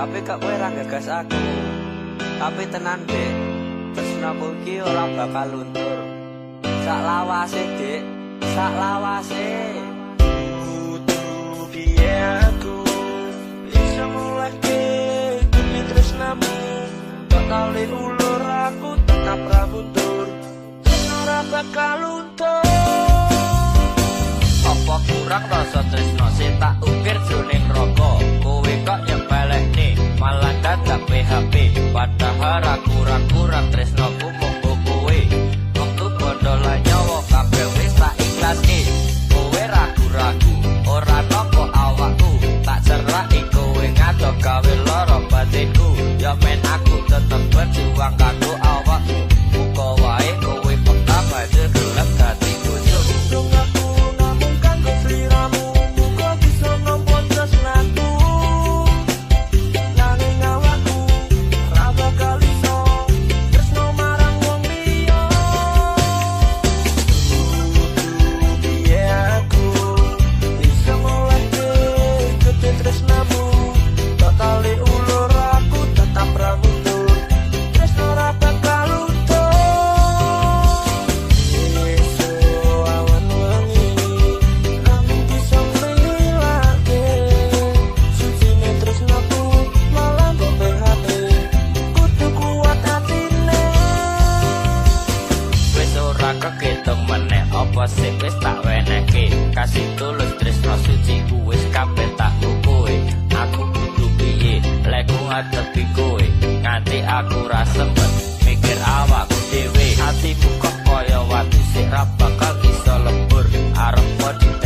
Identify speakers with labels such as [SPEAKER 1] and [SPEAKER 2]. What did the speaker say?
[SPEAKER 1] Tapi kok kowe ora gagas aku. Tapi tenan, Dik. Tresnaku iki ora bakal luntur. Sak lawase, Dik. Sak lawase.
[SPEAKER 2] Kudu piye aku bisa mulai demi tresnamu bakal ulur aku tetap rabutur ora bakal luntur
[SPEAKER 3] apa kurang rasa tresno sing tak ukir jroning roko dadak PHP padahal aku kurang tresno ku monggo kowe waktu bondo lan nyawa kabeh wis tak ikhlas nih kowe ragu-ragu ora nopo awakku. Tak cerak kowe ngaco gawe loro batinku. Ya men aku tetep berjuang kanggo
[SPEAKER 2] wasit
[SPEAKER 3] wis tak weneke kasih tulus tresno suci ku wis kabeh tak kowe aku kudu piye lek ku ngadepi kowe? Nganti aku ra sempet mikir awakku dhewe. Atiku kok koyo watu sik ra bakal iso lebur arep podo